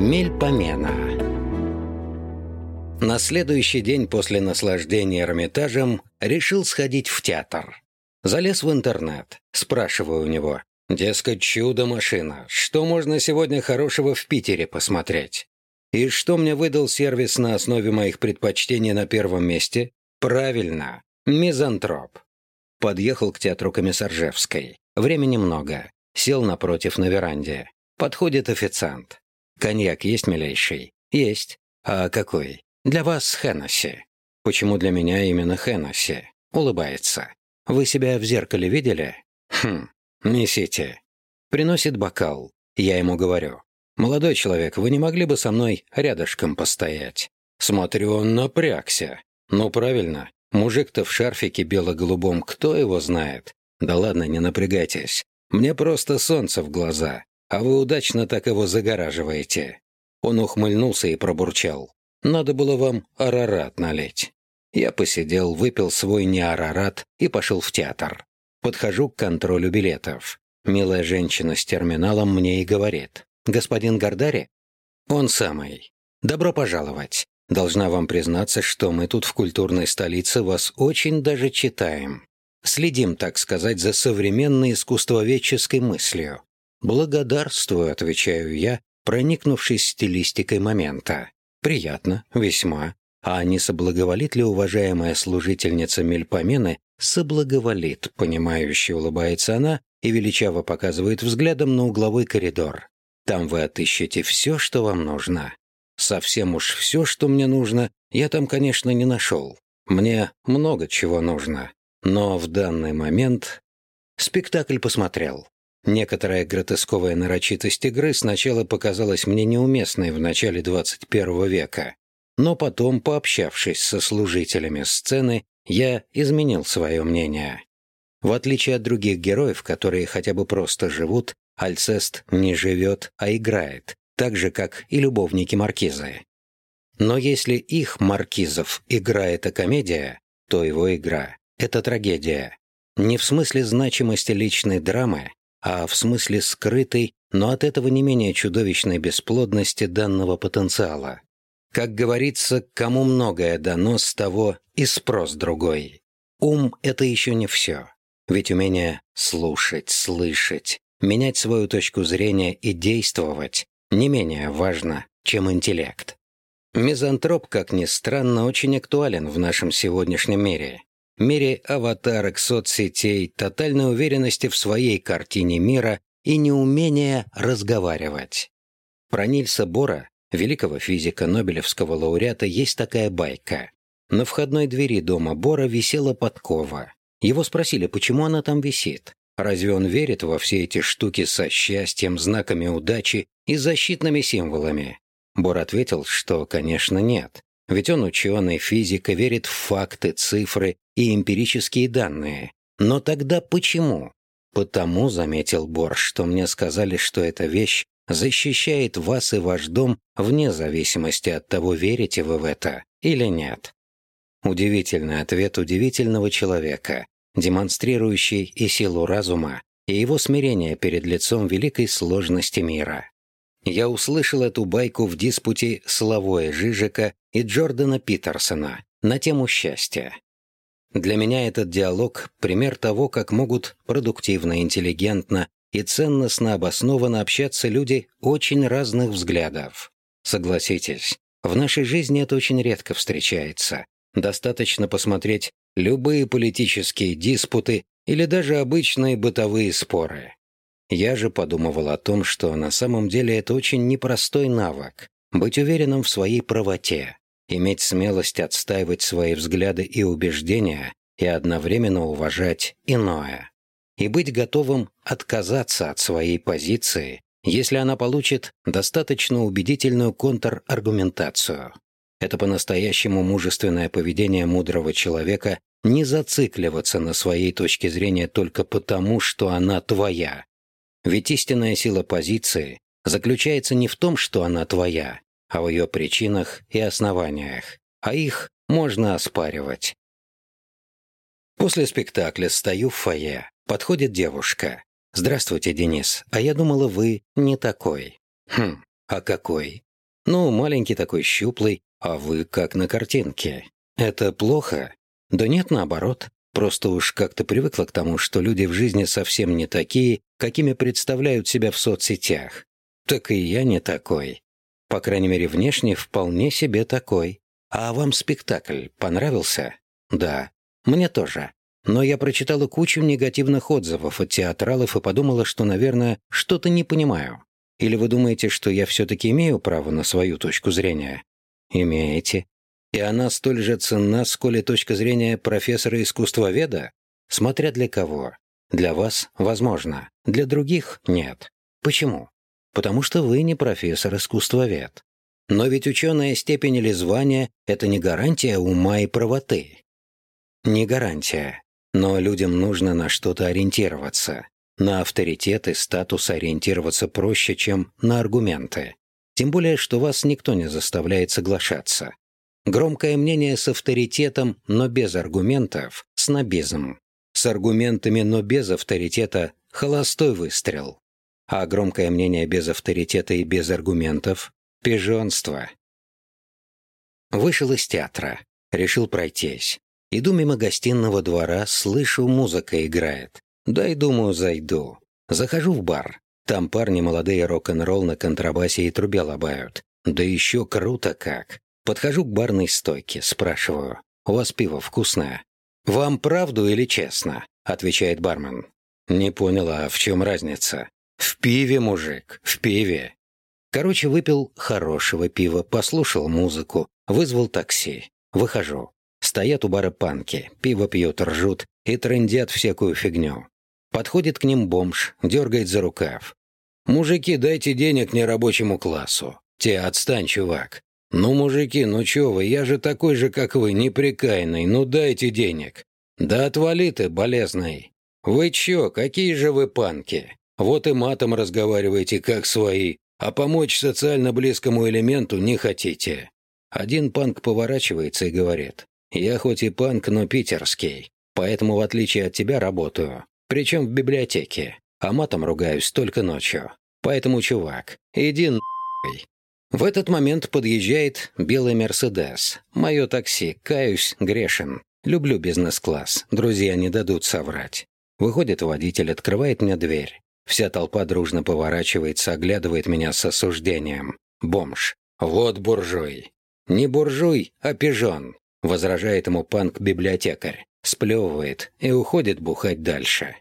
Мельпомена На следующий день после наслаждения Эрмитажем решил сходить в театр. Залез в интернет, спрашиваю у него, дескать, чудо-машина, что можно сегодня хорошего в Питере посмотреть? И что мне выдал сервис на основе моих предпочтений на первом месте? Правильно, мизантроп. Подъехал к театру Комиссаржевской. Времени много. Сел напротив на веранде. Подходит официант. «Коньяк есть, милейший?» «Есть». «А какой?» «Для вас Хеннесси». «Почему для меня именно Хеннесси?» Улыбается. «Вы себя в зеркале видели?» «Хм, несите». Приносит бокал. Я ему говорю. «Молодой человек, вы не могли бы со мной рядышком постоять?» Смотрю, он напрягся. «Ну, правильно. Мужик-то в шарфике бело-голубом, кто его знает?» «Да ладно, не напрягайтесь. Мне просто солнце в глаза а вы удачно так его загораживаете». Он ухмыльнулся и пробурчал. «Надо было вам арарат налить». Я посидел, выпил свой неарарат и пошел в театр. Подхожу к контролю билетов. Милая женщина с терминалом мне и говорит. «Господин Гордари?» «Он самый. Добро пожаловать. Должна вам признаться, что мы тут в культурной столице вас очень даже читаем. Следим, так сказать, за современной искусствоведческой мыслью. «Благодарствую», — отвечаю я, проникнувшись стилистикой момента. «Приятно, весьма. А не соблаговолит ли уважаемая служительница Мельпомены? Соблаговолит», — понимающе улыбается она и величаво показывает взглядом на угловой коридор. «Там вы отыщете все, что вам нужно». Совсем уж все, что мне нужно, я там, конечно, не нашел. Мне много чего нужно. Но в данный момент спектакль посмотрел. Некоторая гротесковая нарочитость игры сначала показалась мне неуместной в начале 21 века, но потом, пообщавшись со служителями сцены, я изменил свое мнение. В отличие от других героев, которые хотя бы просто живут, Альцест не живет, а играет, так же, как и любовники Маркизы. Но если их, Маркизов, игра — это комедия, то его игра — это трагедия. Не в смысле значимости личной драмы, а в смысле скрытой, но от этого не менее чудовищной бесплодности данного потенциала. Как говорится, кому многое дано, с того и спрос другой. Ум — это еще не все. Ведь умение слушать, слышать, менять свою точку зрения и действовать не менее важно, чем интеллект. Мизантроп, как ни странно, очень актуален в нашем сегодняшнем мире мире аватарок, соцсетей, тотальной уверенности в своей картине мира и неумения разговаривать. Про Нильса Бора, великого физика, Нобелевского лауреата, есть такая байка. На входной двери дома Бора висела подкова. Его спросили, почему она там висит. Разве он верит во все эти штуки со счастьем, знаками удачи и защитными символами? Бор ответил, что, конечно, нет. Ведь он ученый, физик и верит в факты, цифры и эмпирические данные. Но тогда почему? Потому, заметил Бор, что мне сказали, что эта вещь защищает вас и ваш дом вне зависимости от того, верите вы в это или нет. Удивительный ответ удивительного человека, демонстрирующий и силу разума, и его смирение перед лицом великой сложности мира. Я услышал эту байку в диспуте Славоя Жижика и Джордана Питерсона на тему счастья. Для меня этот диалог — пример того, как могут продуктивно, интеллигентно и ценностно обоснованно общаться люди очень разных взглядов. Согласитесь, в нашей жизни это очень редко встречается. Достаточно посмотреть любые политические диспуты или даже обычные бытовые споры. Я же подумывал о том, что на самом деле это очень непростой навык — быть уверенным в своей правоте, иметь смелость отстаивать свои взгляды и убеждения и одновременно уважать иное, и быть готовым отказаться от своей позиции, если она получит достаточно убедительную контраргументацию. Это по-настоящему мужественное поведение мудрого человека не зацикливаться на своей точке зрения только потому, что она твоя, ведь истинная сила позиции заключается не в том, что она твоя, а в ее причинах и основаниях, а их можно оспаривать. После спектакля стою в фойе. Подходит девушка. «Здравствуйте, Денис. А я думала, вы не такой». «Хм, а какой?» Ну, маленький такой щуплый, а вы как на картинке. Это плохо? Да нет, наоборот. Просто уж как-то привыкла к тому, что люди в жизни совсем не такие, какими представляют себя в соцсетях. Так и я не такой. По крайней мере, внешне вполне себе такой. А вам спектакль понравился? Да. Мне тоже. Но я прочитала кучу негативных отзывов от театралов и подумала, что, наверное, что-то не понимаю. Или вы думаете, что я все-таки имею право на свою точку зрения? Имеете. И она столь же ценна, сколь и точка зрения профессора-искусствоведа? Смотря для кого. Для вас – возможно, для других – нет. Почему? Потому что вы не профессор-искусствовед. Но ведь ученая степень или звание – это не гарантия ума и правоты. Не гарантия. Но людям нужно на что-то ориентироваться. На авторитет и статус ориентироваться проще, чем на аргументы. Тем более, что вас никто не заставляет соглашаться. Громкое мнение с авторитетом, но без аргументов – снобизм. С аргументами, но без авторитета – холостой выстрел. А громкое мнение без авторитета и без аргументов – пижонство. Вышел из театра. Решил пройтись. Иду мимо гостиного двора, слышу, музыка играет. Дай, думаю, зайду. Захожу в бар. Там парни молодые рок-н-ролл на контрабасе и трубе лобают. Да еще круто как. Подхожу к барной стойке, спрашиваю. «У вас пиво вкусное?» «Вам правду или честно?» — отвечает бармен. «Не поняла, в чем разница?» «В пиве, мужик, в пиве». Короче, выпил хорошего пива, послушал музыку, вызвал такси. Выхожу. Стоят у бара панки, пиво пьют, ржут и трындят всякую фигню. Подходит к ним бомж, дергает за рукав. «Мужики, дайте денег нерабочему классу». «Те, отстань, чувак». «Ну, мужики, ну чё вы, я же такой же, как вы, неприкаянный, ну дайте денег». «Да отвали ты, болезный». «Вы чё, какие же вы панки? Вот и матом разговариваете, как свои, а помочь социально близкому элементу не хотите». Один панк поворачивается и говорит. Я хоть и панк, но питерский, поэтому, в отличие от тебя, работаю. Причем в библиотеке. А матом ругаюсь только ночью. Поэтому, чувак, иди нахуй. В этот момент подъезжает белый «Мерседес». Мое такси, каюсь, грешен. Люблю бизнес-класс, друзья не дадут соврать. Выходит водитель, открывает мне дверь. Вся толпа дружно поворачивается, оглядывает меня с осуждением. Бомж. Вот буржуй. Не буржуй, а пижон. Возражает ему панк-библиотекарь, сплевывает и уходит бухать дальше.